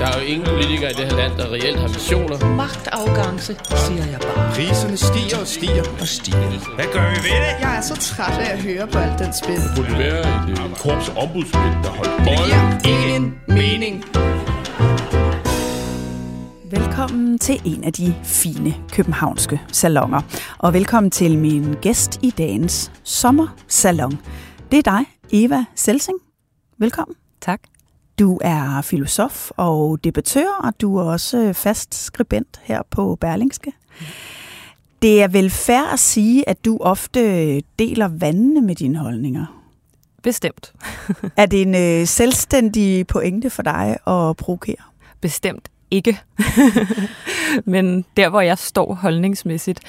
Der er jo ingen politikere i det her land, der reelt har missioner. Magtafgangse, siger jeg bare. Priserne stiger og stiger og stiger. Hvad gør vi ved det? Jeg er så træt af at høre på alt den spil. Det burde være et øh, korps ombudsmænd, der holdt Det bolden. giver ingen mening. Velkommen til en af de fine københavnske salonger. Og velkommen til min gæst i dagens sommersalon. Det er dig, Eva Selsing. Velkommen. Tak. Du er filosof og debattør, og du er også fast skribent her på Berlingske. Det er vel fair at sige, at du ofte deler vandene med dine holdninger. Bestemt. Er det en øh, selvstændig pointe for dig at provokere? Bestemt ikke. Men der, hvor jeg står holdningsmæssigt,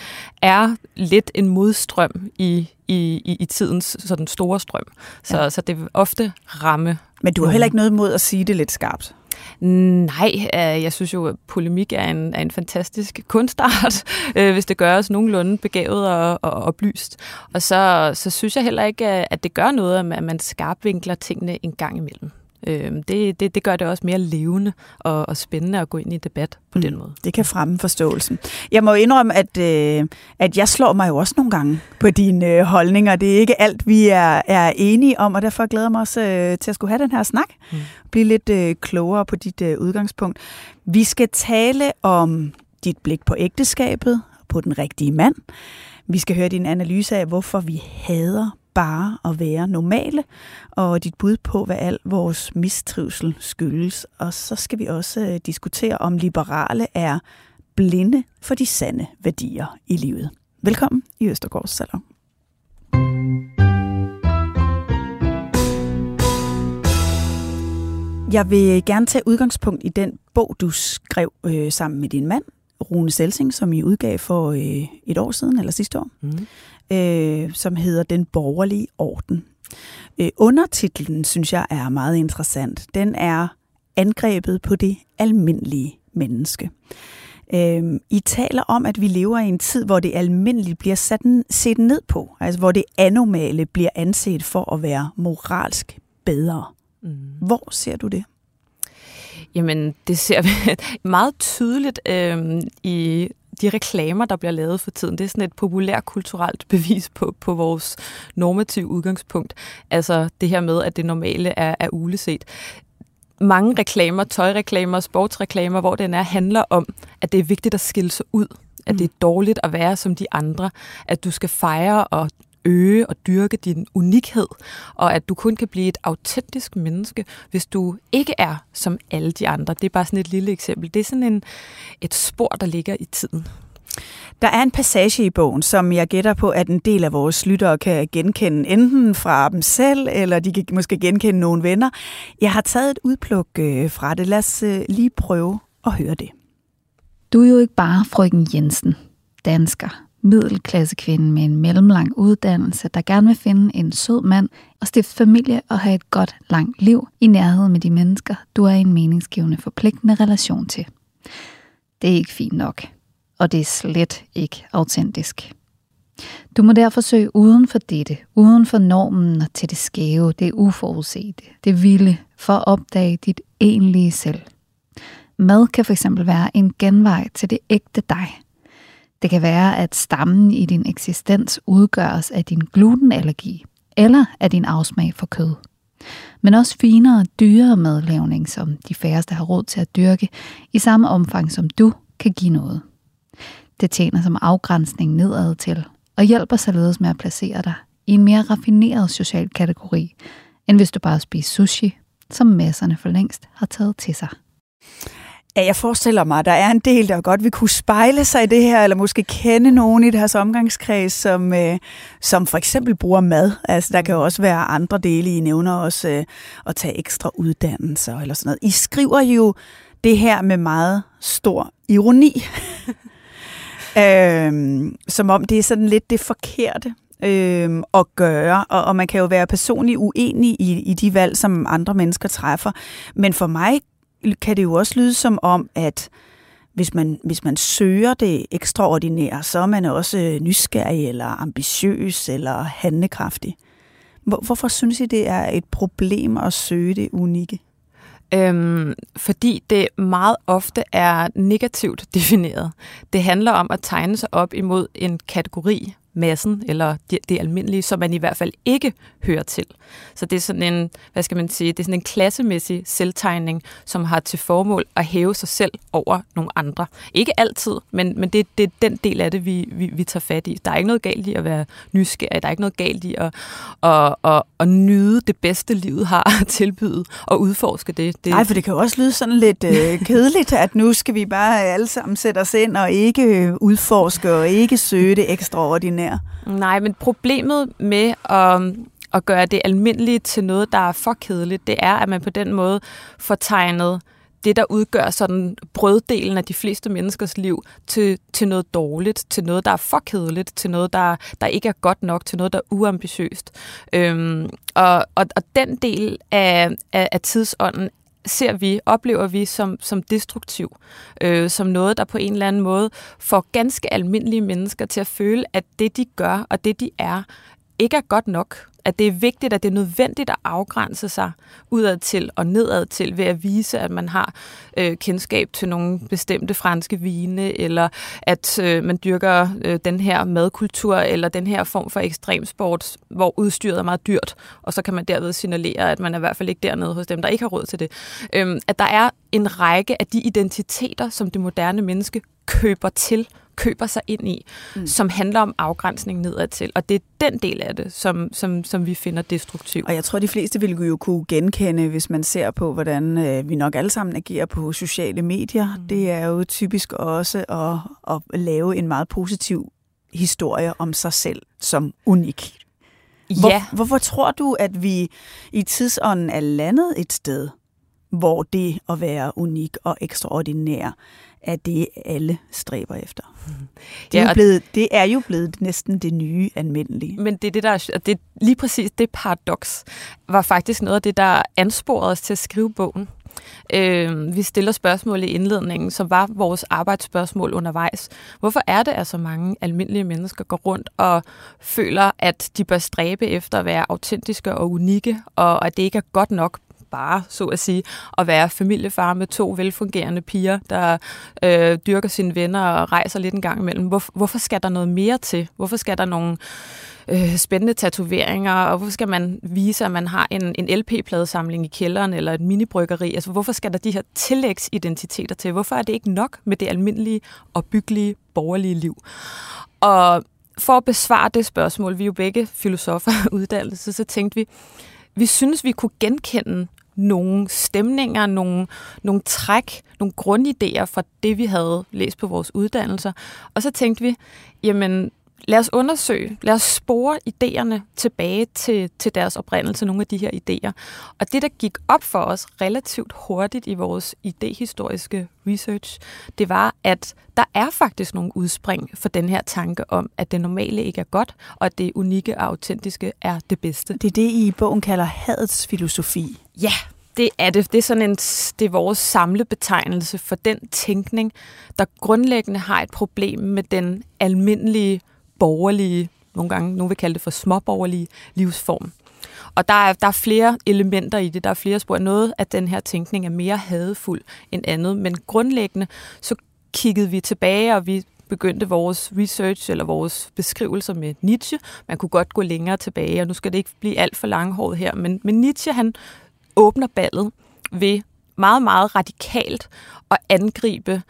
er lidt en modstrøm i, i, i, i tidens sådan store strøm. Så, ja. så det vil ofte ramme. Men du har heller ikke noget imod at sige det lidt skarpt. Nej, øh, jeg synes jo, at polemik er en, er en fantastisk kunstart, øh, hvis det gøres nogenlunde begavet og, og oplyst. Og så, så synes jeg heller ikke, at det gør noget, at man skarpvinkler tingene en gang imellem. Øh, det, det, det gør det også mere levende og, og spændende at gå ind i debat på mm. den måde. Det kan fremme forståelsen. Jeg må indrømme, at, øh, at jeg slår mig jo også nogle gange på dine øh, holdninger. Det er ikke alt, vi er, er enige om, og derfor glæder jeg mig også øh, til at skulle have den her snak. Mm. Blive lidt øh, klogere på dit øh, udgangspunkt. Vi skal tale om dit blik på ægteskabet, på den rigtige mand. Vi skal høre din analyse af, hvorfor vi hader bare at være normale, og dit bud på, hvad al vores mistrivsel skyldes. Og så skal vi også øh, diskutere, om liberale er blinde for de sande værdier i livet. Velkommen i Østergaards Salon. Jeg vil gerne tage udgangspunkt i den bog, du skrev øh, sammen med din mand, Rune Selsing, som I udgav for øh, et år siden, eller sidste år. Mm øh, som hedder Den borgerlige orden. Øh, undertitlen synes jeg er meget interessant. Den er angrebet på det almindelige menneske. Øh, I taler om, at vi lever i en tid, hvor det almindelige bliver sat, set ned på, altså hvor det anormale bliver anset for at være moralsk bedre. Mm. Hvor ser du det? Jamen, det ser vi meget tydeligt øh, i de reklamer, der bliver lavet for tiden, det er sådan et populært kulturelt bevis på, på vores normative udgangspunkt. Altså det her med, at det normale er, er uleset mange reklamer, tøjreklamer, sportsreklamer, hvor den er, handler om, at det er vigtigt at skille sig ud. At det er dårligt at være som de andre. At du skal fejre og øge og dyrke din unikhed, og at du kun kan blive et autentisk menneske, hvis du ikke er som alle de andre. Det er bare sådan et lille eksempel. Det er sådan en, et spor, der ligger i tiden. Der er en passage i bogen, som jeg gætter på, at en del af vores lyttere kan genkende, enten fra dem selv, eller de kan måske genkende nogle venner. Jeg har taget et udpluk øh, fra det. Lad os øh, lige prøve at høre det. Du er jo ikke bare frøken Jensen, dansker, middelklassekvinde med en mellemlang uddannelse, der gerne vil finde en sød mand og stifte familie og have et godt, langt liv i nærhed med de mennesker, du er i en meningsgivende forpligtende relation til. Det er ikke fint nok, og det er slet ikke autentisk. Du må derfor søge uden for dette, uden for normen og til det skæve, det uforudsete, det vilde, for at opdage dit egentlige selv. Mad kan fx være en genvej til det ægte dig – det kan være, at stammen i din eksistens udgøres af din glutenallergi eller af din afsmag for kød. Men også finere, dyrere madlavning, som de færreste har råd til at dyrke, i samme omfang som du kan give noget. Det tjener som afgrænsning nedad til, og hjælper således med at placere dig i en mere raffineret social kategori, end hvis du bare spiser sushi, som masserne for længst har taget til sig. Ja, jeg forestiller mig, at der er en del, der godt vil kunne spejle sig i det her, eller måske kende nogen i deres omgangskreds, som, øh, som for eksempel bruger mad. Altså, der kan jo også være andre dele, I nævner også øh, at tage ekstra uddannelser eller sådan noget. I skriver jo det her med meget stor ironi. øhm, som om det er sådan lidt det forkerte øhm, at gøre, og, og man kan jo være personligt uenig i, i de valg, som andre mennesker træffer. Men for mig kan det jo også lyde som om, at hvis man, hvis man søger det ekstraordinære, så er man også øh, nysgerrig eller ambitiøs eller handlekraftig. Hvorfor synes I, det er et problem at søge det unikke? Øhm, fordi det meget ofte er negativt defineret. Det handler om at tegne sig op imod en kategori, massen, eller det, det almindelige, som man i hvert fald ikke hører til. Så det er sådan en, hvad skal man sige, det er sådan en klassemæssig selvtegning, som har til formål at hæve sig selv over nogle andre. Ikke altid, men, men det, det er den del af det, vi, vi, vi tager fat i. Der er ikke noget galt i at være nysgerrig, der er ikke noget galt i at, at, at, at nyde det bedste, livet har at tilbyde, og udforske det. det. Nej, for det kan jo også lyde sådan lidt øh, kedeligt, at nu skal vi bare alle sammen sætte os ind og ikke udforske og ikke søge det ekstraordinære nær. Nej, men problemet med at, at gøre det almindelige til noget, der er for kedeligt, det er, at man på den måde får tegnet det, der udgør sådan brøddelen af de fleste menneskers liv, til, til noget dårligt, til noget, der er for kedeligt, til noget, der, der ikke er godt nok, til noget, der er uambitiøst. Øhm, og, og, og den del af, af, af tidsånden ser vi, oplever vi som, som destruktiv, øh, som noget, der på en eller anden måde får ganske almindelige mennesker til at føle, at det, de gør og det, de er, ikke er godt nok at det er vigtigt, at det er nødvendigt at afgrænse sig udad til og nedad til ved at vise, at man har øh, kendskab til nogle bestemte franske vine, eller at øh, man dyrker øh, den her madkultur, eller den her form for ekstremsport, hvor udstyret er meget dyrt, og så kan man derved signalere, at man er i hvert fald ikke dernede hos dem, der ikke har råd til det. Øh, at der er en række af de identiteter, som det moderne menneske køber til, køber sig ind i, mm. som handler om afgrænsning nedad til. Og det er den del af det, som, som, som vi finder destruktiv. Og jeg tror, de fleste vil jo kunne genkende, hvis man ser på, hvordan øh, vi nok alle sammen agerer på sociale medier. Mm. Det er jo typisk også at, at lave en meget positiv historie om sig selv som unik. Hvor, ja. Hvorfor tror du, at vi i tidsånden er landet et sted, hvor det at være unik og ekstraordinær er det, alle stræber efter. Det er, ja, jo blevet, det er jo blevet næsten det nye almindelige. Men det er det, der er, det, lige præcis det paradoks, var faktisk noget af det, der ansporede os til at skrive bogen. Øh, vi stiller spørgsmål i indledningen, som var vores arbejdsspørgsmål undervejs. Hvorfor er det, at så mange almindelige mennesker går rundt og føler, at de bør stræbe efter at være autentiske og unikke, og at det ikke er godt nok bare, så at sige, at være familiefar med to velfungerende piger, der øh, dyrker sine venner og rejser lidt en gang imellem. Hvor, hvorfor skal der noget mere til? Hvorfor skal der nogle øh, spændende tatoveringer, og hvorfor skal man vise, at man har en, en LP-pladesamling i kælderen eller et minibryggeri? Altså, hvorfor skal der de her tillægsidentiteter til? Hvorfor er det ikke nok med det almindelige og byggelige borgerlige liv? Og for at besvare det spørgsmål, vi er jo begge filosofer uddannelse, så tænkte vi, vi synes, vi kunne genkende nogle stemninger, nogle, nogle træk, nogle grundidéer fra det, vi havde læst på vores uddannelser. Og så tænkte vi, jamen lad os undersøge, lad os spore idéerne tilbage til, til deres oprindelse, nogle af de her idéer. Og det, der gik op for os relativt hurtigt i vores idehistoriske research, det var, at der er faktisk nogle udspring for den her tanke om, at det normale ikke er godt, og at det unikke og autentiske er det bedste. Det er det, I bogen kalder hadets filosofi. Ja, det er det. Det er sådan en, det er vores samlebetegnelse for den tænkning, der grundlæggende har et problem med den almindelige borgerlige, nogle gange nogen vil kalde det for småborgerlige livsform. Og der er, der er flere elementer i det, der er flere spor. Noget af den her tænkning er mere hadefuld end andet, men grundlæggende så kiggede vi tilbage, og vi begyndte vores research eller vores beskrivelser med Nietzsche. Man kunne godt gå længere tilbage, og nu skal det ikke blive alt for langhåret her, men, men Nietzsche han åbner ballet ved meget, meget radikalt at angribe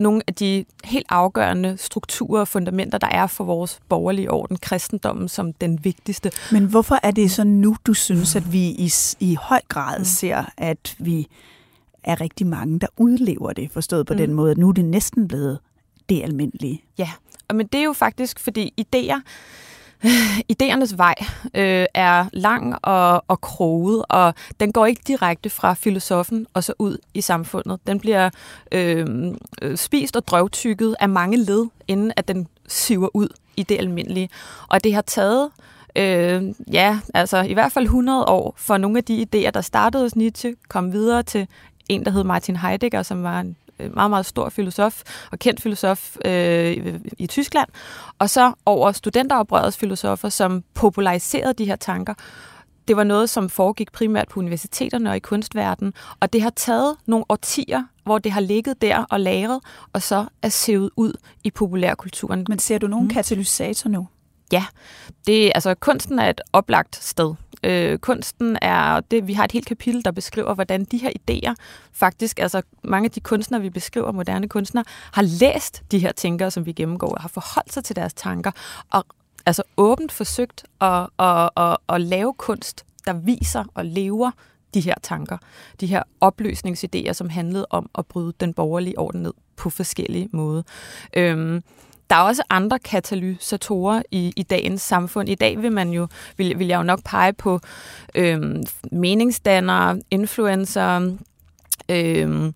nogle af de helt afgørende strukturer og fundamenter, der er for vores borgerlige orden, kristendommen som den vigtigste. Men hvorfor er det så nu, du synes, at vi i, i høj grad mm. ser, at vi er rigtig mange, der udlever det, forstået på mm. den måde, at nu er det næsten blevet det almindelige? Ja, men det er jo faktisk, fordi idéer idéernes vej øh, er lang og, og kroget, og den går ikke direkte fra filosofen og så ud i samfundet. Den bliver øh, øh, spist og drøvtykket af mange led, inden at den siver ud i det almindelige. Og det har taget øh, ja, altså i hvert fald 100 år for nogle af de idéer, der startede hos Nietzsche, kom videre til en, der hed Martin Heidegger, som var en meget, meget stor filosof og kendt filosof øh, i Tyskland, og så over studenteroprørets filosofer, som populariserede de her tanker. Det var noget, som foregik primært på universiteterne og i kunstverdenen, og det har taget nogle årtier, hvor det har ligget der og lagret, og så er sevet ud i populærkulturen. Men ser du nogen mm. katalysator nu? Ja, det, altså, kunsten er et oplagt sted. Øh, kunsten er, det, vi har et helt kapitel, der beskriver, hvordan de her idéer, faktisk, altså mange af de kunstnere, vi beskriver, moderne kunstnere, har læst de her tænkere, som vi gennemgår, og har forholdt sig til deres tanker, og altså åbent forsøgt at, at, at, at lave kunst, der viser og lever de her tanker, de her opløsningsidéer, som handlede om at bryde den borgerlige orden ned på forskellige måder. Øhm, der er også andre katalysatorer i, i dagens samfund. I dag vil man jo, vil, vil jeg jo nok pege på øhm, meningsdannere, influencer, øhm,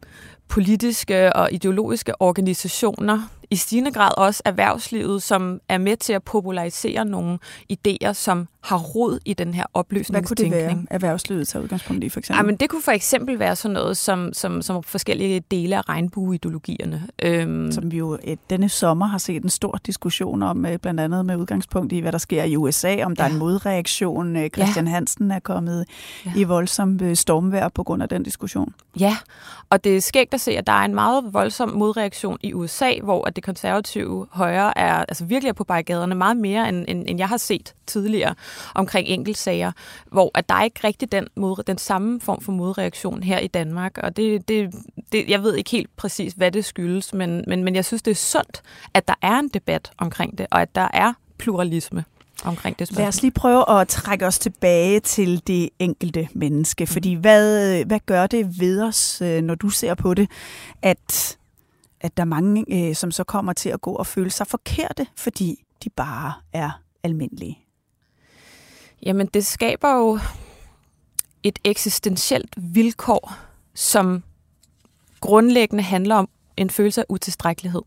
politiske og ideologiske organisationer, i stigende grad også erhvervslivet, som er med til at popularisere nogle idéer, som har rod i den her opløsningstænkning. Hvad kunne det være, erhvervslivet tager udgangspunkt i, for eksempel? Ja, men det kunne for eksempel være sådan noget som, som, som forskellige dele af regnbueideologierne. Øhm. Som vi jo et, denne sommer har set en stor diskussion om, øh, blandt andet med udgangspunkt i, hvad der sker i USA, om der ja. er en modreaktion. Øh, Christian ja. Hansen er kommet ja. i voldsom øh, stormvær på grund af den diskussion. Ja, og det er skægt at se, at der er en meget voldsom modreaktion i USA, hvor det konservative højre er altså virkelig er på barrikaderne meget mere, end, end, end jeg har set tidligere omkring enkeltsager, hvor at der er ikke rigtig den, mod, den samme form for modreaktion her i Danmark. Og det, det, det, jeg ved ikke helt præcis, hvad det skyldes, men, men, men jeg synes, det er sundt, at der er en debat omkring det, og at der er pluralisme omkring det spørgsmål. Lad os lige prøve at trække os tilbage til det enkelte menneske, fordi hvad, hvad gør det ved os, øh, når du ser på det, at at der er mange, øh, som så kommer til at gå og føle sig forkerte, fordi de bare er almindelige? Jamen, det skaber jo et eksistentielt vilkår, som grundlæggende handler om en følelse af utilstrækkelighed.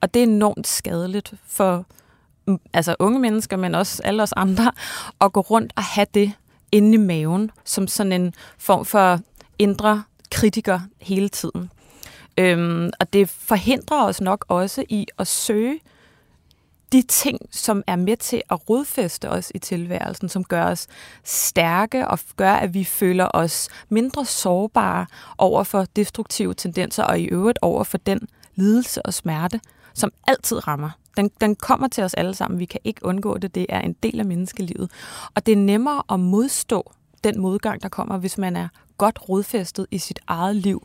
Og det er enormt skadeligt for mm, altså unge mennesker, men også alle os andre, at gå rundt og have det inde i maven, som sådan en form for indre kritiker hele tiden. Øhm, og det forhindrer os nok også i at søge de ting, som er med til at rodfæste os i tilværelsen, som gør os stærke og gør, at vi føler os mindre sårbare over for destruktive tendenser og i øvrigt over for den lidelse og smerte, som altid rammer. Den, den kommer til os alle sammen. Vi kan ikke undgå det. Det er en del af menneskelivet. Og det er nemmere at modstå den modgang, der kommer, hvis man er godt rodfæstet i sit eget liv,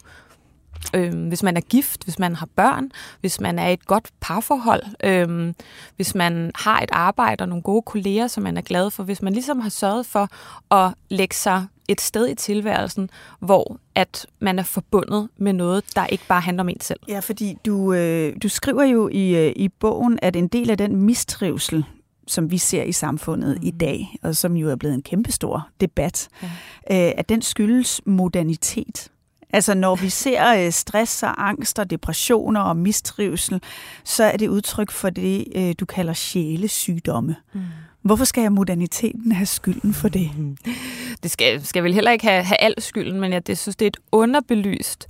Øh, hvis man er gift, hvis man har børn, hvis man er i et godt parforhold, øh, hvis man har et arbejde og nogle gode kolleger, som man er glad for, hvis man ligesom har sørget for at lægge sig et sted i tilværelsen, hvor at man er forbundet med noget, der ikke bare handler om en selv. Ja, fordi du, øh, du skriver jo i, øh, i bogen, at en del af den mistrivsel, som vi ser i samfundet mm. i dag, og som jo er blevet en kæmpestor debat, ja. øh, at den skyldes modernitet. Altså når vi ser øh, stress og angst og depressioner og mistrivsel, så er det udtryk for det, øh, du kalder sjælesygdomme. Mm. Hvorfor skal jeg moderniteten have skylden for det? Det skal, skal vel heller ikke have, have al skylden, men jeg det, synes, det er et underbelyst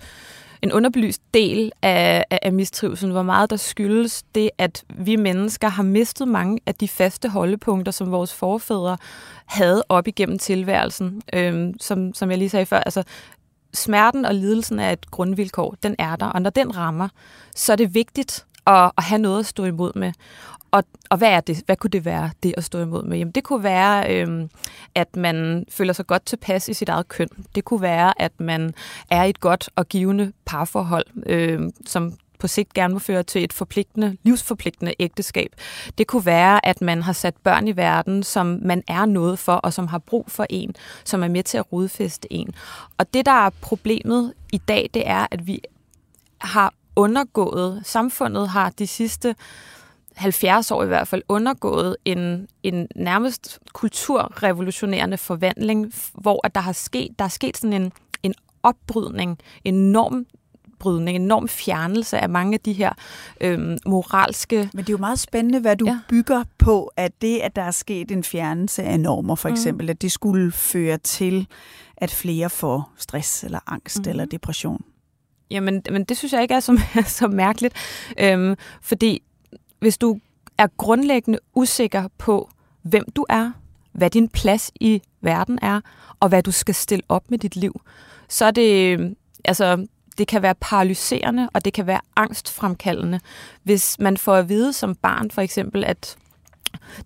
en underbelyst del af, af, af mistrivselen, hvor meget der skyldes det, at vi mennesker har mistet mange af de faste holdepunkter, som vores forfædre havde op igennem tilværelsen. Øhm, som, som jeg lige sagde før, altså smerten og lidelsen er et grundvilkår. Den er der, og når den rammer, så er det vigtigt at, at have noget at stå imod med. Og, og hvad er det? Hvad kunne det være, det at stå imod med? Jamen, det kunne være, øhm, at man føler sig godt tilpas i sit eget køn. Det kunne være, at man er i et godt og givende parforhold, øhm, som på sigt gerne må føre til et forpligtende, livsforpligtende ægteskab. Det kunne være, at man har sat børn i verden, som man er noget for, og som har brug for en, som er med til at rodfeste en. Og det, der er problemet i dag, det er, at vi har undergået, samfundet har de sidste 70 år i hvert fald undergået en, en nærmest kulturrevolutionerende forvandling, hvor at der har sket, der er sket sådan en, en opbrydning, en norm brydning, en enorm fjernelse af mange af de her øhm, moralske... Men det er jo meget spændende, hvad du ja. bygger på, at det, at der er sket en fjernelse af normer, for mm. eksempel, mm. at det skulle føre til, at flere får stress eller angst mm. eller depression. Jamen, men det synes jeg ikke er så, så mærkeligt, øhm, fordi hvis du er grundlæggende usikker på, hvem du er, hvad din plads i verden er, og hvad du skal stille op med dit liv, så er det, altså, det kan være paralyserende, og det kan være angstfremkaldende, hvis man får at vide som barn for eksempel, at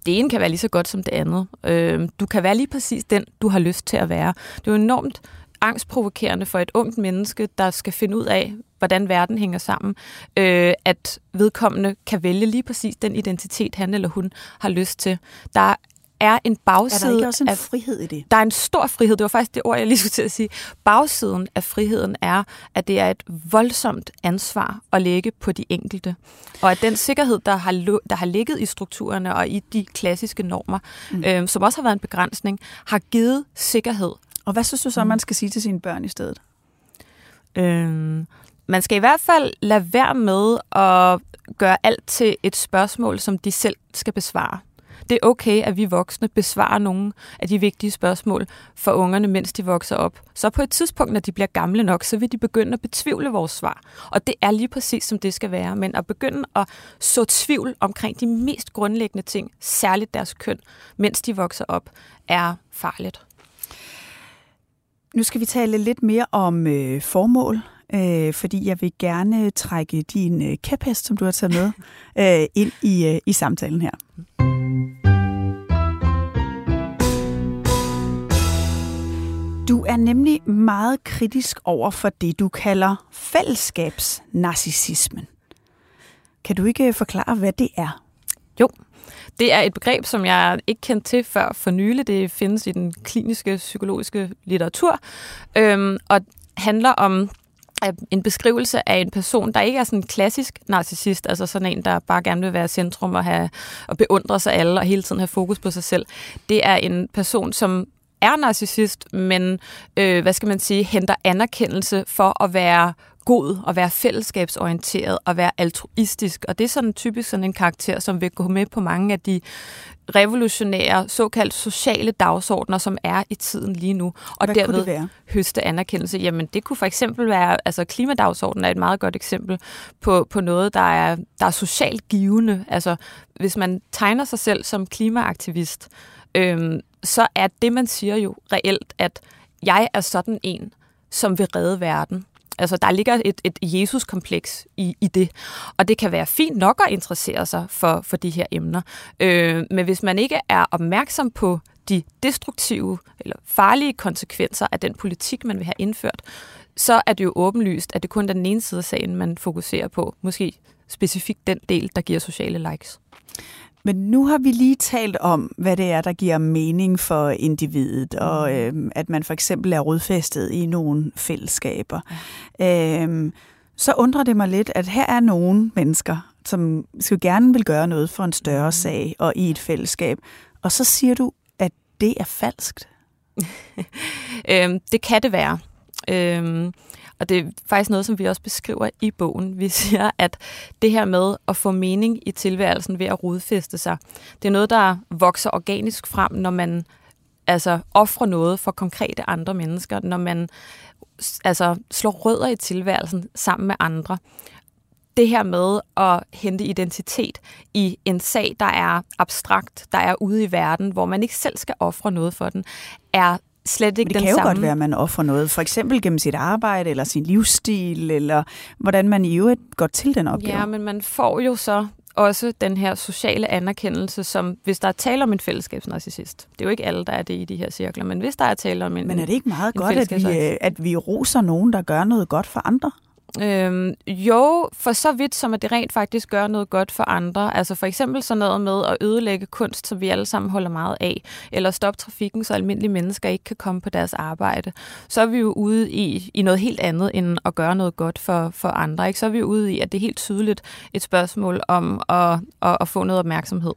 det ene kan være lige så godt som det andet. Øh, du kan være lige præcis den, du har lyst til at være. Det er jo enormt angstprovokerende for et ungt menneske, der skal finde ud af, hvordan verden hænger sammen, øh, at vedkommende kan vælge lige præcis den identitet, han eller hun har lyst til. Der er en bagside... Er der ikke også en af, frihed i det? Der er en stor frihed. Det var faktisk det ord, jeg lige skulle til at sige. Bagsiden af friheden er, at det er et voldsomt ansvar at lægge på de enkelte. Og at den sikkerhed, der har, der har ligget i strukturerne og i de klassiske normer, mm. øh, som også har været en begrænsning, har givet sikkerhed. Og hvad synes du så, mm. man skal sige til sine børn i stedet? Øh, man skal i hvert fald lade være med at gøre alt til et spørgsmål, som de selv skal besvare. Det er okay, at vi voksne besvarer nogle af de vigtige spørgsmål for ungerne, mens de vokser op. Så på et tidspunkt, når de bliver gamle nok, så vil de begynde at betvivle vores svar. Og det er lige præcis, som det skal være. Men at begynde at så tvivl omkring de mest grundlæggende ting, særligt deres køn, mens de vokser op, er farligt. Nu skal vi tale lidt mere om øh, formål øh, fordi jeg vil gerne trække din øh, kæphest, som du har taget med, øh, ind i, øh, i samtalen her. Du er nemlig meget kritisk over for det, du kalder fællesskabsnarcissismen. Kan du ikke øh, forklare, hvad det er? Jo, det er et begreb, som jeg ikke kendte til før for nylig. Det findes i den kliniske psykologiske litteratur, øhm, og handler om en beskrivelse af en person, der ikke er sådan en klassisk narcissist, altså sådan en, der bare gerne vil være centrum og, have, og beundre sig alle og hele tiden have fokus på sig selv. Det er en person, som er narcissist, men øh, hvad skal man sige, henter anerkendelse for at være god og være fællesskabsorienteret og være altruistisk. Og det er sådan typisk sådan en karakter, som vil gå med på mange af de revolutionære, såkaldt sociale dagsordner, som er i tiden lige nu. Og Hvad derved det høste anerkendelse. Jamen, det kunne for eksempel være, altså klimadagsordenen er et meget godt eksempel på, på noget, der er, der er socialt givende. Altså, hvis man tegner sig selv som klimaaktivist, øhm, så er det, man siger jo reelt, at jeg er sådan en, som vil redde verden. Altså, der ligger et, et Jesus-kompleks i, i det. Og det kan være fint nok at interessere sig for, for de her emner. Øh, men hvis man ikke er opmærksom på de destruktive eller farlige konsekvenser af den politik, man vil have indført, så er det jo åbenlyst, at det kun er den ene side af sagen, man fokuserer på. Måske specifikt den del, der giver sociale likes. Men nu har vi lige talt om, hvad det er, der giver mening for individet, og øh, at man for eksempel er rodfæstet i nogle fællesskaber. Ja. Øh, så undrer det mig lidt, at her er nogle mennesker, som skal gerne vil gøre noget for en større mm. sag og i et fællesskab, og så siger du, at det er falskt. øhm, det kan det være. Øhm, og det er faktisk noget, som vi også beskriver i bogen. Vi siger, at det her med at få mening i tilværelsen ved at rodfæste sig, det er noget, der vokser organisk frem, når man altså offrer noget for konkrete andre mennesker, når man altså slår rødder i tilværelsen sammen med andre. Det her med at hente identitet i en sag, der er abstrakt, der er ude i verden, hvor man ikke selv skal ofre noget for den, er slet ikke Men det den kan jo samme. godt være, at man offrer noget, for eksempel gennem sit arbejde, eller sin livsstil, eller hvordan man i øvrigt går til den opgave. Ja, men man får jo så også den her sociale anerkendelse, som hvis der er tale om en fællesskabsnarcissist. Det er jo ikke alle, der er det i de her cirkler, men hvis der er tale om en Men er det ikke meget godt, at vi, øh, at vi roser nogen, der gør noget godt for andre? Øhm, jo, for så vidt som at det rent faktisk gør noget godt for andre. Altså for eksempel sådan noget med at ødelægge kunst, som vi alle sammen holder meget af, eller stoppe trafikken, så almindelige mennesker ikke kan komme på deres arbejde. Så er vi jo ude i, i noget helt andet, end at gøre noget godt for, for andre. Ikke? Så er vi ude i, at det er helt tydeligt et spørgsmål om at, at, at få noget opmærksomhed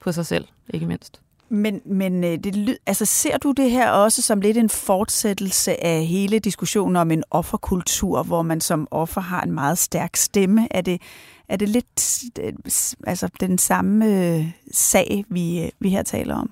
på sig selv, ikke mindst. Men, men øh, det, altså, ser du det her også som lidt en fortsættelse af hele diskussionen om en offerkultur, hvor man som offer har en meget stærk stemme? Er det, er det lidt øh, altså, den samme øh, sag, vi, vi her taler om?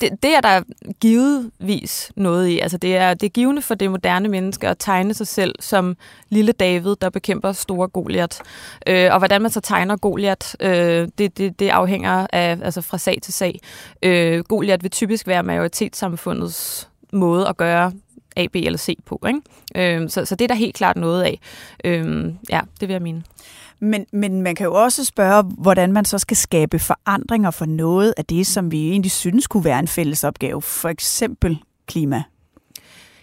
Det, det er der givetvis noget i. Altså det er, det er givende for det moderne menneske at tegne sig selv som lille David, der bekæmper store Goliat. Øh, og hvordan man så tegner Goliat, øh, det, det, det afhænger af, altså fra sag til sag. Øh, Goliat vil typisk være majoritetssamfundets måde at gøre A, B eller C på. Ikke? Øh, så, så det er der helt klart noget af. Øh, ja, det vil jeg mene. Men, men man kan jo også spørge, hvordan man så skal skabe forandringer for noget af det, som vi egentlig synes kunne være en fælles opgave. For eksempel klima.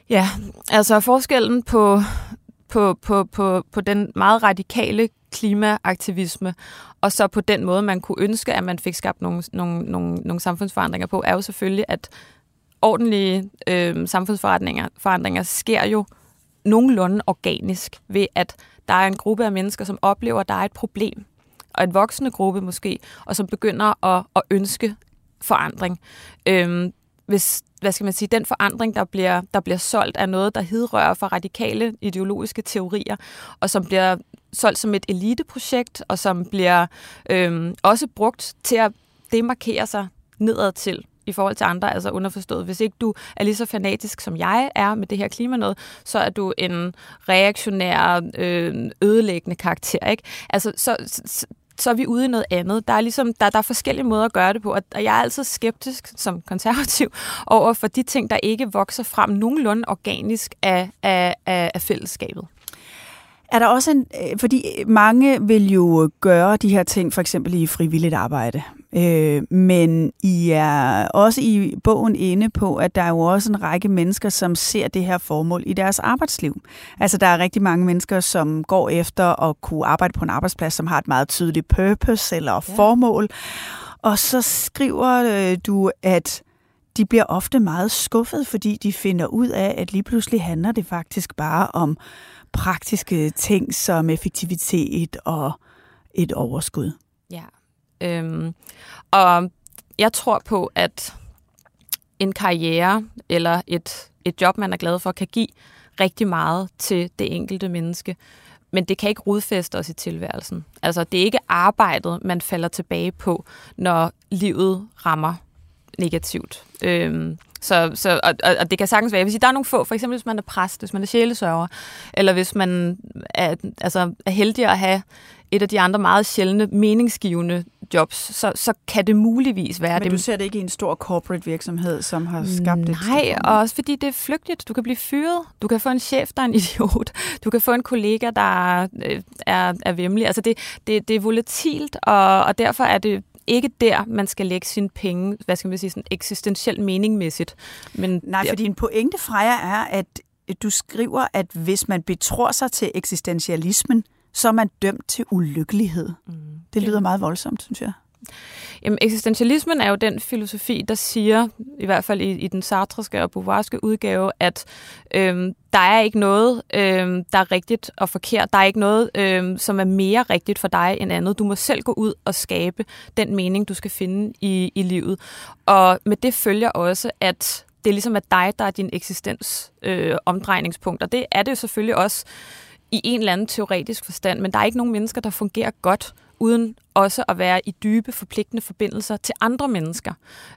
Ja, altså forskellen på, på, på, på, på den meget radikale klimaaktivisme, og så på den måde, man kunne ønske, at man fik skabt nogle, nogle, nogle, nogle samfundsforandringer på, er jo selvfølgelig, at ordentlige øh, samfundsforandringer forandringer sker jo nogenlunde organisk ved, at der er en gruppe af mennesker, som oplever, at der er et problem, og en voksende gruppe måske, og som begynder at, at ønske forandring. Øhm, hvis, hvad skal man sige, den forandring, der bliver, der bliver solgt, er noget, der hidrører fra radikale ideologiske teorier, og som bliver solgt som et eliteprojekt, og som bliver øhm, også brugt til at demarkere sig nedad til i forhold til andre, altså underforstået. Hvis ikke du er lige så fanatisk, som jeg er med det her klimanød, så er du en reaktionær, øh, ødelæggende karakter. Ikke? Altså, så, så, så er vi ude i noget andet. Der er, ligesom, der, der er forskellige måder at gøre det på, og jeg er altid skeptisk som konservativ over for de ting, der ikke vokser frem nogenlunde organisk af, af, af, af fællesskabet. Er der også en, øh, fordi mange vil jo gøre de her ting, for eksempel i frivilligt arbejde. Øh, men I er også i bogen inde på, at der er jo også en række mennesker, som ser det her formål i deres arbejdsliv. Altså der er rigtig mange mennesker, som går efter at kunne arbejde på en arbejdsplads, som har et meget tydeligt purpose eller formål. Og så skriver øh, du, at de bliver ofte meget skuffet, fordi de finder ud af, at lige pludselig handler det faktisk bare om praktiske ting som effektivitet og et overskud. Øhm, og jeg tror på, at en karriere eller et, et job, man er glad for, kan give rigtig meget til det enkelte menneske. Men det kan ikke rodfæste os i tilværelsen. Altså, det er ikke arbejdet, man falder tilbage på, når livet rammer negativt. Øhm, så, så, og, og det kan sagtens være, hvis der er nogle få, for eksempel hvis man er præst, hvis man er sjælesørger, eller hvis man er, altså, er heldig at have et af de andre meget sjældne, meningsgivende jobs, så, så kan det muligvis være Men det. du ser det ikke i en stor corporate virksomhed, som har skabt det? Nej, og også fordi det er flygtigt. Du kan blive fyret. Du kan få en chef, der er en idiot. Du kan få en kollega, der øh, er, er vemmelig. Altså det, det, det er volatilt, og, og derfor er det ikke der, man skal lægge sine penge, hvad skal man sige, sådan eksistentielt meningmæssigt. Men Nej, for din pointe, Freja, er, at du skriver, at hvis man betror sig til eksistentialismen, så er man dømt til ulykkelighed. Mm. Det lyder meget voldsomt, synes jeg. Jamen, eksistentialismen er jo den filosofi, der siger, i hvert fald i, i den sartreske og beauvoirske udgave, at øhm, der er ikke noget, øhm, der er rigtigt og forkert. Der er ikke noget, øhm, som er mere rigtigt for dig end andet. Du må selv gå ud og skabe den mening, du skal finde i, i livet. Og med det følger også, at det er ligesom at dig, der er din eksistens øh, omdrejningspunkt. Og det er det jo selvfølgelig også i en eller anden teoretisk forstand, men der er ikke nogen mennesker, der fungerer godt uden også at være i dybe, forpligtende forbindelser til andre mennesker.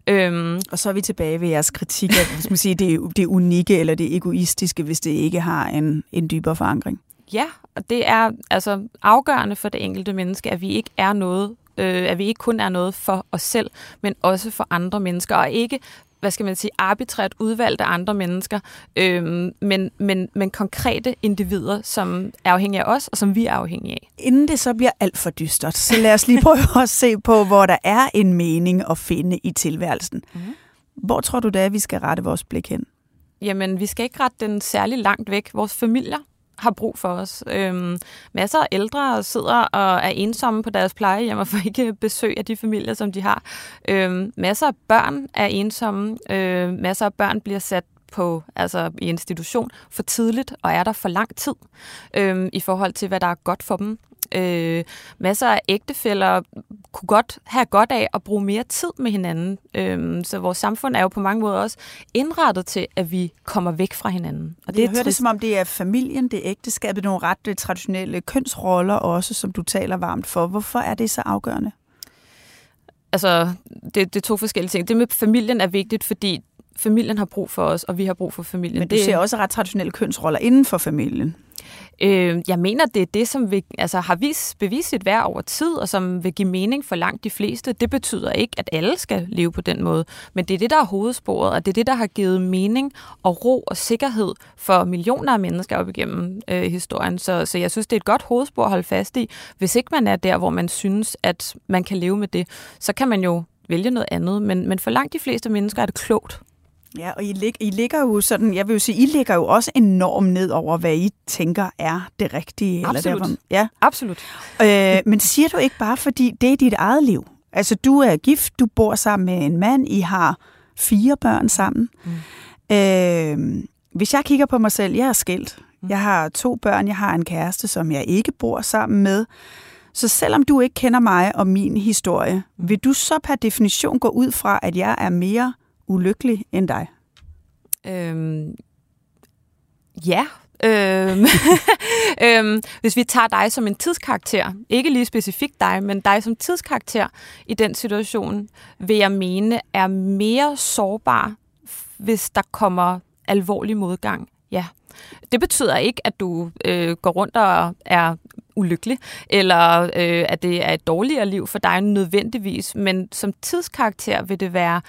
Øhm. Og så er vi tilbage ved jeres kritik af hvis man siger, det, det unikke eller det egoistiske, hvis det ikke har en, en dybere forankring. Ja, og det er altså afgørende for det enkelte menneske, at vi ikke er noget øh, at vi ikke kun er noget for os selv, men også for andre mennesker, og ikke hvad skal man sige, arbitrært udvalgte andre mennesker, øhm, men, men, men konkrete individer, som er afhængige af os, og som vi er afhængige af. Inden det så bliver alt for dystert, så lad os lige prøve at se på, hvor der er en mening at finde i tilværelsen. Mm. Hvor tror du da, at vi skal rette vores blik hen? Jamen, vi skal ikke rette den særlig langt væk. Vores familier har brug for os. Øhm, masser af ældre sidder og er ensomme på deres plejehjem og får ikke besøg af de familier, som de har. Øhm, masser af børn er ensomme. Øhm, masser af børn bliver sat på, altså i institution for tidligt og er der for lang tid øhm, i forhold til, hvad der er godt for dem. Øh, masser af ægtefælder kunne godt have godt af at bruge mere tid med hinanden. Øh, så vores samfund er jo på mange måder også indrettet til, at vi kommer væk fra hinanden. Og det Jeg er hører det som om, det er familien, det er ægteskabet, nogle ret øh, traditionelle kønsroller også, som du taler varmt for. Hvorfor er det så afgørende? Altså, det, det er to forskellige ting. Det med familien er vigtigt, fordi familien har brug for os, og vi har brug for familien. Men du det, ser også ret traditionelle kønsroller inden for familien. Øh, jeg mener, det er det, som vil, altså, har vist, bevist sit værd over tid, og som vil give mening for langt de fleste. Det betyder ikke, at alle skal leve på den måde, men det er det, der er hovedsporet, og det er det, der har givet mening og ro og sikkerhed for millioner af mennesker op igennem øh, historien. Så, så jeg synes, det er et godt hovedspor at holde fast i. Hvis ikke man er der, hvor man synes, at man kan leve med det, så kan man jo vælge noget andet. Men, men for langt de fleste mennesker er det klogt Ja, og I, lig, I ligger jo sådan, jeg vil jo sige, I ligger jo også enormt ned over, hvad I tænker er det rigtige. Absolut. Eller der, ja. Absolut. Øh, men siger du ikke bare, fordi det er dit eget liv? Altså, du er gift, du bor sammen med en mand, I har fire børn sammen. Mm. Øh, hvis jeg kigger på mig selv, jeg er skilt. Mm. Jeg har to børn, jeg har en kæreste, som jeg ikke bor sammen med. Så selvom du ikke kender mig og min historie, mm. vil du så per definition gå ud fra, at jeg er mere ulykkelig end dig? Øhm, ja. Øhm, øhm, hvis vi tager dig som en tidskarakter, ikke lige specifikt dig, men dig som tidskarakter i den situation, vil jeg mene er mere sårbar, hvis der kommer alvorlig modgang. Ja. Det betyder ikke, at du øh, går rundt og er ulykkelig, eller øh, at det er et dårligere liv for dig nødvendigvis, men som tidskarakter vil det være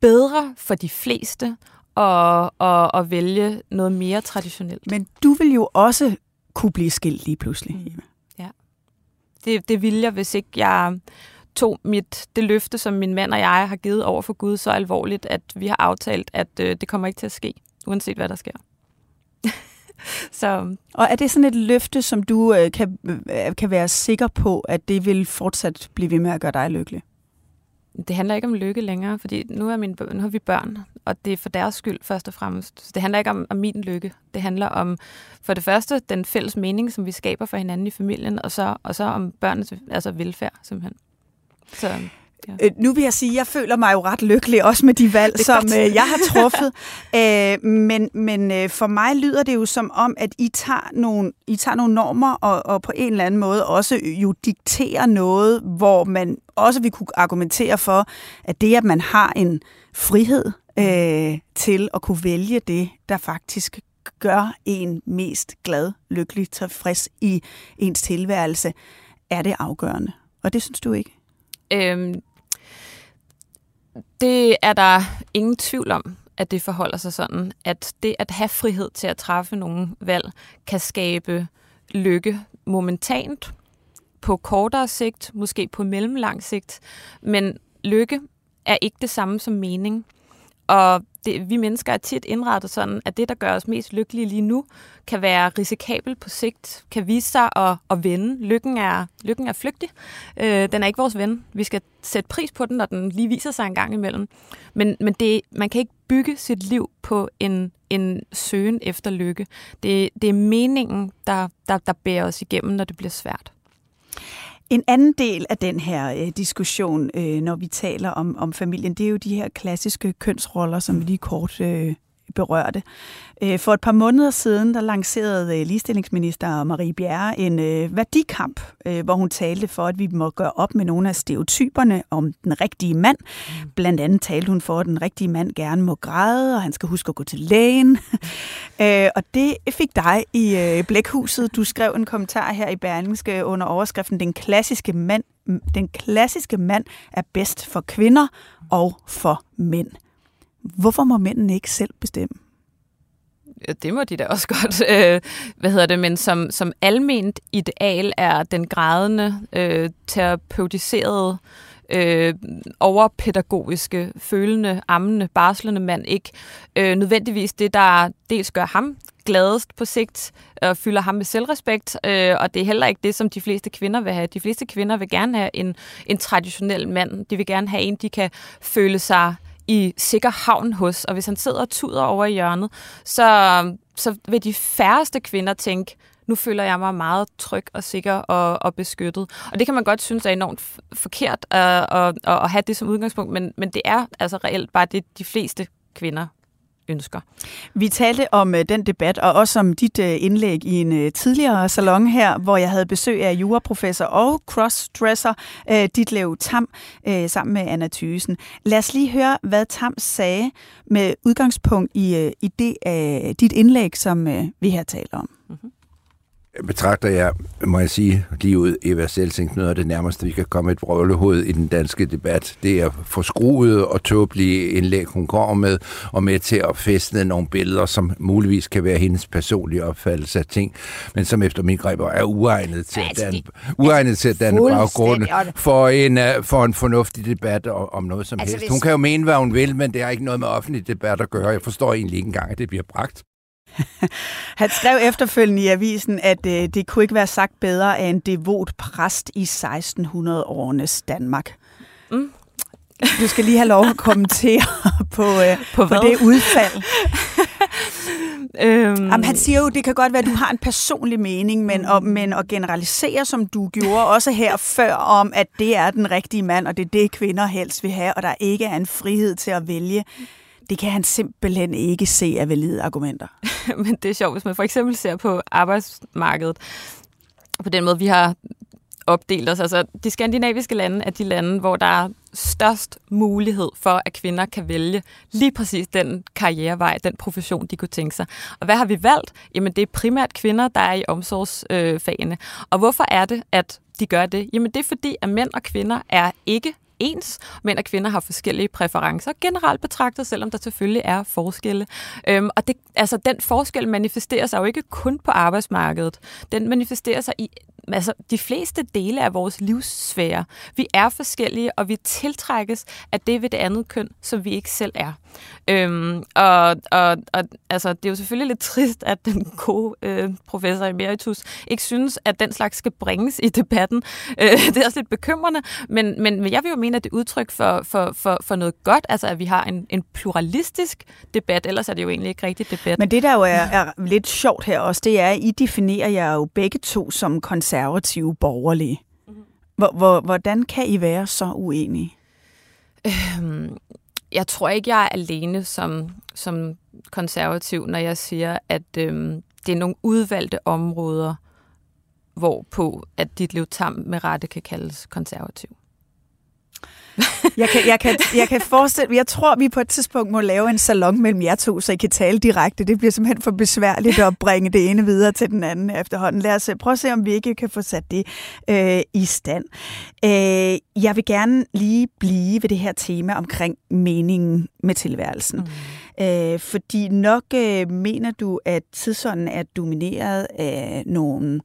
bedre for de fleste at, at, at vælge noget mere traditionelt. Men du vil jo også kunne blive skilt lige pludselig. Mm. Ja. Det, det vil jeg, hvis ikke jeg tog mit, det løfte, som min mand og jeg har givet over for Gud, så alvorligt, at vi har aftalt, at øh, det kommer ikke til at ske, uanset hvad der sker. så. Og er det sådan et løfte, som du øh, kan, øh, kan være sikker på, at det vil fortsat blive ved med at gøre dig lykkelig? Det handler ikke om lykke længere, fordi nu, er min, nu har vi børn, og det er for deres skyld først og fremmest. Så det handler ikke om, om min lykke. Det handler om, for det første, den fælles mening, som vi skaber for hinanden i familien, og så, og så om børnenes altså velfærd, simpelthen. Så, Ja. Øh, nu vil jeg sige, at jeg føler mig jo ret lykkelig, også med de valg, som øh, jeg har truffet. øh, men men øh, for mig lyder det jo som om, at I tager nogle, I tager nogle normer, og, og på en eller anden måde også jo dikterer noget, hvor man også vil kunne argumentere for, at det, at man har en frihed øh, til at kunne vælge det, der faktisk gør en mest glad, lykkelig, tilfreds i ens tilværelse, er det afgørende. Og det synes du ikke? Øhm, det er der ingen tvivl om, at det forholder sig sådan, at det at have frihed til at træffe nogle valg, kan skabe lykke momentant, på kortere sigt, måske på mellemlang sigt, men lykke er ikke det samme som mening. Og det, vi mennesker er tit indrettet sådan, at det, der gør os mest lykkelige lige nu, kan være risikabelt på sigt, kan vise sig at, at vende. Lykken er, lykken er flygtig. Øh, den er ikke vores ven. Vi skal sætte pris på den, når den lige viser sig en gang imellem. Men, men det, man kan ikke bygge sit liv på en, en søgen efter lykke. Det, det er meningen, der, der, der bærer os igennem, når det bliver svært. En anden del af den her øh, diskussion, øh, når vi taler om, om familien, det er jo de her klassiske kønsroller, som vi lige kort øh, berørte. Øh, for et par måneder siden, der lancerede øh, ligestillingsminister Marie Bjerre en øh, værdikamp, hvor hun talte for, at vi må gøre op med nogle af stereotyperne om den rigtige mand. Mm. Blandt andet talte hun for, at den rigtige mand gerne må græde, og han skal huske at gå til lægen. og det fik dig i blækhuset. Du skrev en kommentar her i Berlingske under overskriften, den klassiske mand, den klassiske mand er bedst for kvinder og for mænd. Hvorfor må mændene ikke selv bestemme? Ja, det må de da også godt. Øh, hvad hedder det? Men som, som alment ideal er den grædende, øh, terapeutiserede, øh, overpædagogiske, følende, ammende, barslende mand ikke øh, nødvendigvis det, der dels gør ham gladest på sigt og fylder ham med selvrespekt, øh, og det er heller ikke det, som de fleste kvinder vil have. De fleste kvinder vil gerne have en, en traditionel mand. De vil gerne have en, de kan føle sig i sikker havn hos, og hvis han sidder og tuder over i hjørnet, så, så vil de færreste kvinder tænke, nu føler jeg mig meget tryg og sikker og, og beskyttet. Og det kan man godt synes er enormt forkert at, at, at have det som udgangspunkt, men, men det er altså reelt bare det, de fleste kvinder ønsker. Vi talte om øh, den debat, og også om dit øh, indlæg i en øh, tidligere salon her, hvor jeg havde besøg af juraprofessor og crossdresser uh, Ditlev Tam sammen med Anna Thysen. Lad os lige høre, hvad Tam sagde med udgangspunkt i, i det, dit indlæg, som vi her taler om. Betragter jeg, må jeg sige, lige ud Eva Selsing, noget af det nærmeste, vi kan komme et brøvlehoved i den danske debat. Det er for skruet og tåbelige indlæg, hun kommer med, og med til at fæstne nogle billeder, som muligvis kan være hendes personlige opfattelse af ting, men som efter min greb er uegnet til at danne, uegnet til at danne baggrund for en, øh, for en fornuftig debat om noget som altså, helst. Hun kan jo mene, hvad hun vil, men det har ikke noget med offentlig debat at gøre. Jeg forstår egentlig ikke engang, at det bliver bragt. Han skrev efterfølgende i avisen, at øh, det kunne ikke være sagt bedre af en devot præst i 1600-årenes Danmark. Mm. Du skal lige have lov at kommentere på, øh, på, på det udfald. øhm. Jamen, han siger jo, det kan godt være, at du har en personlig mening, men, og, men at generalisere, som du gjorde også her før, om at det er den rigtige mand, og det er det, kvinder helst vil have, og der ikke er en frihed til at vælge det kan han simpelthen ikke se af valide argumenter. Men det er sjovt, hvis man for eksempel ser på arbejdsmarkedet, på den måde, vi har opdelt os. Altså, de skandinaviske lande er de lande, hvor der er størst mulighed for, at kvinder kan vælge lige præcis den karrierevej, den profession, de kunne tænke sig. Og hvad har vi valgt? Jamen, det er primært kvinder, der er i omsorgsfagene. Og hvorfor er det, at de gør det? Jamen, det er fordi, at mænd og kvinder er ikke ens. Mænd og kvinder har forskellige præferencer, generelt betragtet, selvom der selvfølgelig er forskelle. Øhm, og det, altså, den forskel manifesterer sig jo ikke kun på arbejdsmarkedet. Den manifesterer sig i altså, de fleste dele af vores livssfære. Vi er forskellige, og vi tiltrækkes af det ved det andet køn, som vi ikke selv er. Øhm, og, og, og altså, det er jo selvfølgelig lidt trist, at den gode øh, professor Emeritus ikke synes, at den slags skal bringes i debatten. Øh, det er også lidt bekymrende, men, men jeg vil jo mene, at det er udtryk for, for, for, for noget godt, altså at vi har en, en pluralistisk debat, ellers er det jo egentlig ikke rigtig debat. Men det, der jo er, er lidt sjovt her også, det er, at I definerer jer jo begge to som konservative borgerlige. Mm-hmm. Hvor, hvor, hvordan kan I være så uenige? Øhm, jeg tror ikke, jeg er alene som, som konservativ, når jeg siger, at øhm, det er nogle udvalgte områder, hvorpå at dit liv tam med rette kan kaldes konservativ jeg, kan, jeg, kan, jeg kan forestille jeg tror, vi på et tidspunkt må lave en salon mellem jer to, så I kan tale direkte. Det bliver simpelthen for besværligt at bringe det ene videre til den anden efterhånden. Lad os øh, prøve at se, om vi ikke kan få sat det øh, i stand. Øh, jeg vil gerne lige blive ved det her tema omkring meningen med tilværelsen. Mm. Øh, fordi nok øh, mener du, at tidsånden er domineret af nogle øh,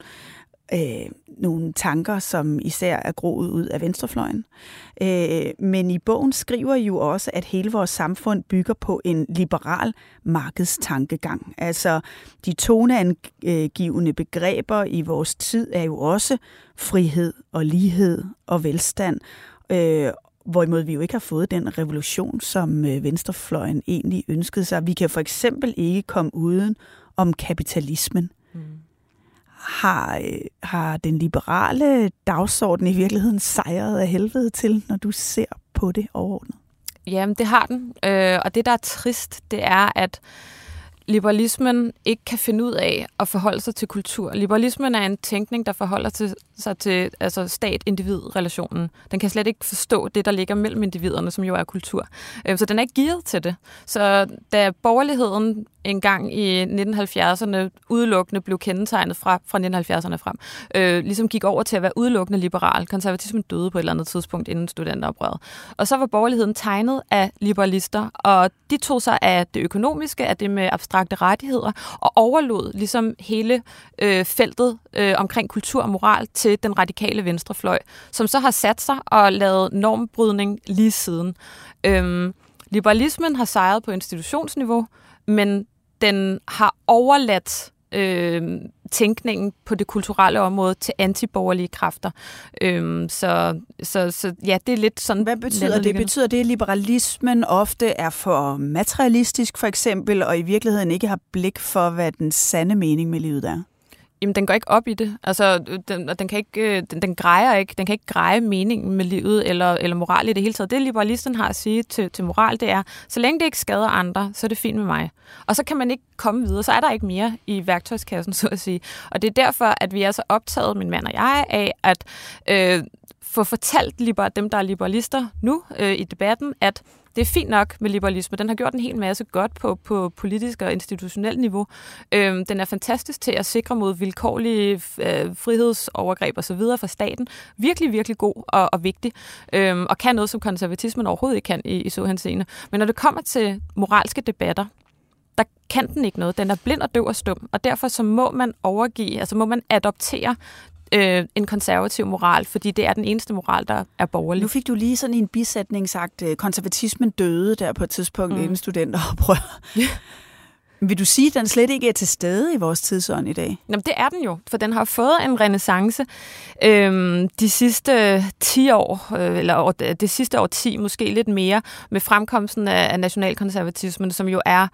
Øh, nogle tanker, som især er groet ud af venstrefløjen. Øh, men i bogen skriver I jo også, at hele vores samfund bygger på en liberal markedstankegang. Altså de toneangivende begreber i vores tid er jo også frihed og lighed og velstand. Øh, hvorimod vi jo ikke har fået den revolution, som øh, venstrefløjen egentlig ønskede sig. Vi kan for eksempel ikke komme uden om kapitalismen. Mm har, øh, har den liberale dagsorden i virkeligheden sejret af helvede til, når du ser på det overordnet? Jamen, det har den. Øh, og det, der er trist, det er, at liberalismen ikke kan finde ud af at forholde sig til kultur. Liberalismen er en tænkning, der forholder til, sig til altså stat-individ-relationen. Den kan slet ikke forstå det, der ligger mellem individerne, som jo er kultur. Øh, så den er ikke gearet til det. Så da borgerligheden engang i 1970'erne udelukkende blev kendetegnet fra, fra 1970'erne frem, øh, ligesom gik over til at være udelukkende liberal. Konservatismen døde på et eller andet tidspunkt inden studenteroprøret. Og så var borgerligheden tegnet af liberalister, og de tog sig af det økonomiske, af det med abstrakte rettigheder, og overlod ligesom hele øh, feltet øh, omkring kultur og moral til den radikale venstrefløj, som så har sat sig og lavet normbrydning lige siden. Øhm, liberalismen har sejret på institutionsniveau, men den har overladt øh, tænkningen på det kulturelle område til antiborgerlige kræfter. Øhm, så, så, så ja, det er lidt sådan... Hvad betyder det? Betyder det, at liberalismen ofte er for materialistisk, for eksempel, og i virkeligheden ikke har blik for, hvad den sande mening med livet er? Jamen, den går ikke op i det. Altså, øh, den, den, kan ikke, øh, den, den grejer ikke. Den kan ikke greje meningen med livet eller, eller moral i det hele taget. Det, liberalisten har at sige til, til moral, det er, så længe det ikke skader andre, så er det fint med mig. Og så kan man ikke komme videre. Så er der ikke mere i værktøjskassen, så at sige. Og det er derfor, at vi er så optaget, min mand og jeg, af at øh, få fortalt liber, dem, der er liberalister nu øh, i debatten, at det er fint nok med liberalisme. Den har gjort en hel masse godt på, på politisk og institutionelt niveau. Øhm, den er fantastisk til at sikre mod vilkårlige øh, frihedsovergreb osv. fra staten. Virkelig, virkelig god og, og vigtig. Øhm, og kan noget, som konservatismen overhovedet ikke kan i, i så henseende. Men når det kommer til moralske debatter, der kan den ikke noget. Den er blind og døv og stum, og derfor så må man overgive, altså må man adoptere øh, en konservativ moral, fordi det er den eneste moral, der er borgerlig. Nu fik du lige sådan en bisætning sagt, øh, konservatismen døde der på et tidspunkt mm. inden studenteroprør. Vil du sige, at den slet ikke er til stede i vores tidsånd i dag? Jamen, det er den jo, for den har fået en renaissance øhm, de sidste 10 år, øh, eller det sidste år 10 måske lidt mere, med fremkomsten af, af nationalkonservatismen, som jo er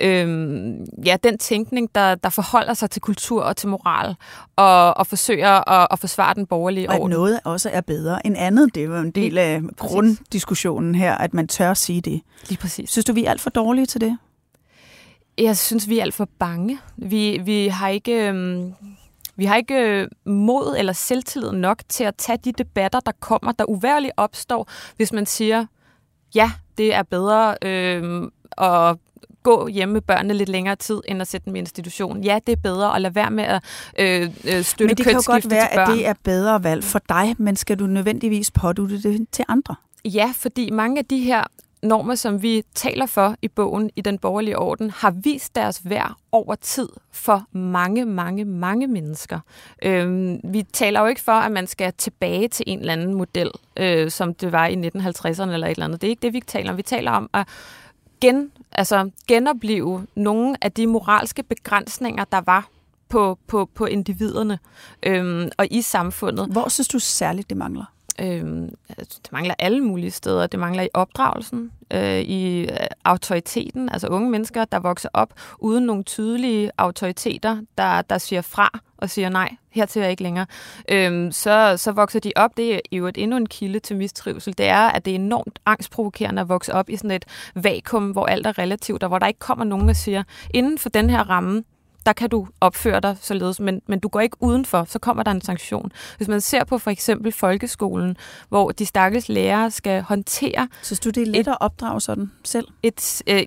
øhm, ja, den tænkning, der, der forholder sig til kultur og til moral, og, og forsøger at, at forsvare den borgerlige orden. Og noget også er bedre end andet. Det jo en del af grunddiskussionen her, at man tør sige det. Lige præcis. Synes du, vi er alt for dårlige til det? Jeg synes, vi er alt for bange. Vi, vi har ikke... Øhm, vi har ikke øh, mod eller selvtillid nok til at tage de debatter, der kommer, der uværligt opstår, hvis man siger, ja, det er bedre øh, at gå hjemme med børnene lidt længere tid, end at sætte dem i institution. Ja, det er bedre at lade være med at øh, øh støtte Men det kan jo godt være, at det er bedre valg for dig, men skal du nødvendigvis pådute det til andre? Ja, fordi mange af de her normer, som vi taler for i bogen i den borgerlige orden, har vist deres værd over tid for mange, mange, mange mennesker. Øhm, vi taler jo ikke for, at man skal tilbage til en eller anden model, øh, som det var i 1950'erne eller et eller andet. Det er ikke det, vi taler om. Vi taler om at gen, altså genopleve nogle af de moralske begrænsninger, der var på, på, på individerne øhm, og i samfundet. Hvor synes du særligt, det mangler? Øhm, altså, det mangler alle mulige steder. Det mangler i opdragelsen, øh, i øh, autoriteten, altså unge mennesker, der vokser op uden nogle tydelige autoriteter, der, der siger fra og siger nej, hertil er jeg ikke længere. Øhm, så, så vokser de op. Det er jo et endnu en kilde til mistrivsel. Det er, at det er enormt angstprovokerende at vokse op i sådan et vakuum, hvor alt er relativt, og hvor der ikke kommer nogen, der siger, inden for den her ramme, der kan du opføre dig således, men, men du går ikke udenfor, så kommer der en sanktion. Hvis man ser på for eksempel folkeskolen, hvor de stakkels lærere skal håndtere... Synes du, det er let at opdrage sådan selv? Et, øh,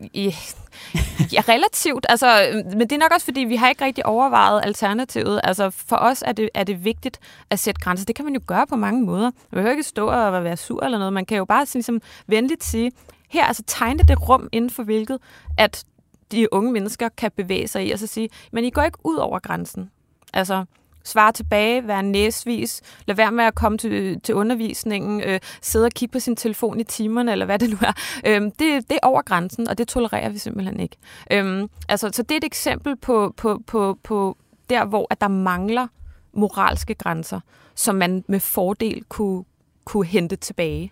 ja, relativt. Altså, men det er nok også, fordi vi har ikke rigtig overvejet alternativet. Altså, for os er det, er det vigtigt at sætte grænser. Det kan man jo gøre på mange måder. Man behøver ikke stå og være sur eller noget. Man kan jo bare sådan, ligesom, venligt sige, her altså tegne det rum inden for hvilket, at de unge mennesker kan bevæge sig i, og så sige, men I går ikke ud over grænsen. Altså, svare tilbage, være næsvis, lad være med at komme til, til undervisningen, øh, sidde og kigge på sin telefon i timerne, eller hvad det nu er. Øhm, det, det er over grænsen, og det tolererer vi simpelthen ikke. Øhm, altså, så det er et eksempel på, på, på, på der, hvor at der mangler moralske grænser, som man med fordel kunne, kunne hente tilbage.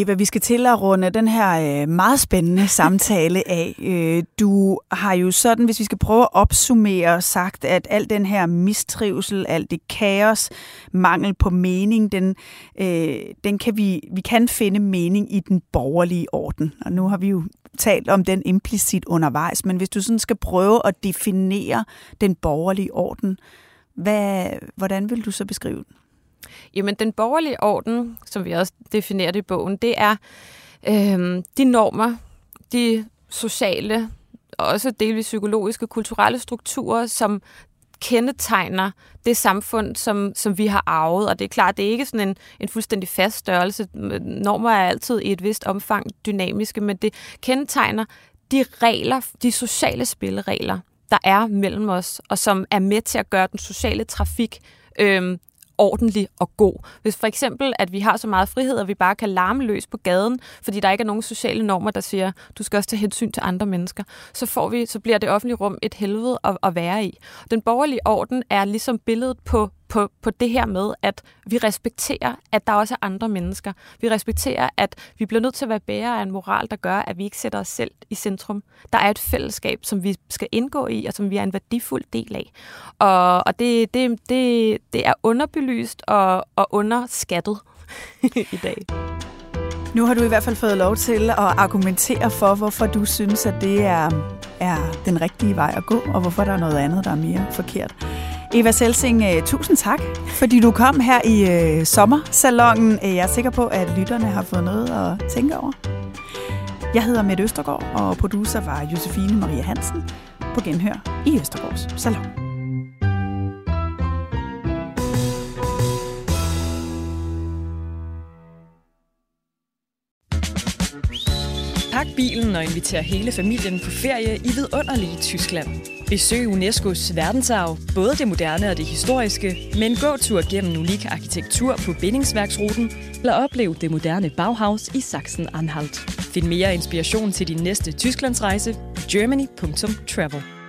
Eva, vi skal til at runde den her øh, meget spændende samtale af. Øh, du har jo sådan, hvis vi skal prøve at opsummere, sagt, at al den her mistrivsel, alt det kaos, mangel på mening, den, øh, den kan vi, vi kan finde mening i den borgerlige orden. Og nu har vi jo talt om den implicit undervejs, men hvis du sådan skal prøve at definere den borgerlige orden, hvad, hvordan vil du så beskrive den? Jamen, den borgerlige orden, som vi også definerer det i bogen, det er øh, de normer, de sociale, og også delvis psykologiske, kulturelle strukturer, som kendetegner det samfund, som, som vi har arvet. Og det er klart, det er ikke sådan en, en fuldstændig fast størrelse. Normer er altid i et vist omfang dynamiske, men det kendetegner de regler, de sociale spilleregler, der er mellem os, og som er med til at gøre den sociale trafik øh, ordentlig og god. Hvis for eksempel, at vi har så meget frihed, at vi bare kan larme løs på gaden, fordi der ikke er nogen sociale normer, der siger, du skal også tage hensyn til andre mennesker, så, får vi, så bliver det offentlige rum et helvede at, at være i. Den borgerlige orden er ligesom billedet på på, på det her med, at vi respekterer, at der også er andre mennesker. Vi respekterer, at vi bliver nødt til at være bærere af en moral, der gør, at vi ikke sætter os selv i centrum. Der er et fællesskab, som vi skal indgå i, og som vi er en værdifuld del af. Og, og det, det, det, det er underbelyst og, og underskattet i dag. Nu har du i hvert fald fået lov til at argumentere for, hvorfor du synes, at det er, er den rigtige vej at gå, og hvorfor der er noget andet, der er mere forkert. Eva Selsing, øh, tusind tak, fordi du kom her i øh, sommersalongen. Øh, jeg er sikker på, at lytterne har fået noget at tænke over. Jeg hedder Mette Østergaard, og producer var Josefine Maria Hansen på Genhør i Østergaards Salon. Pak bilen og inviter hele familien på ferie i vidunderlige Tyskland. Besøg UNESCO's verdensarv, både det moderne og det historiske, med en gåtur gennem unik arkitektur på bindingsværksruten, eller opleve det moderne Bauhaus i Sachsen-Anhalt. Find mere inspiration til din næste Tysklandsrejse på germany.travel.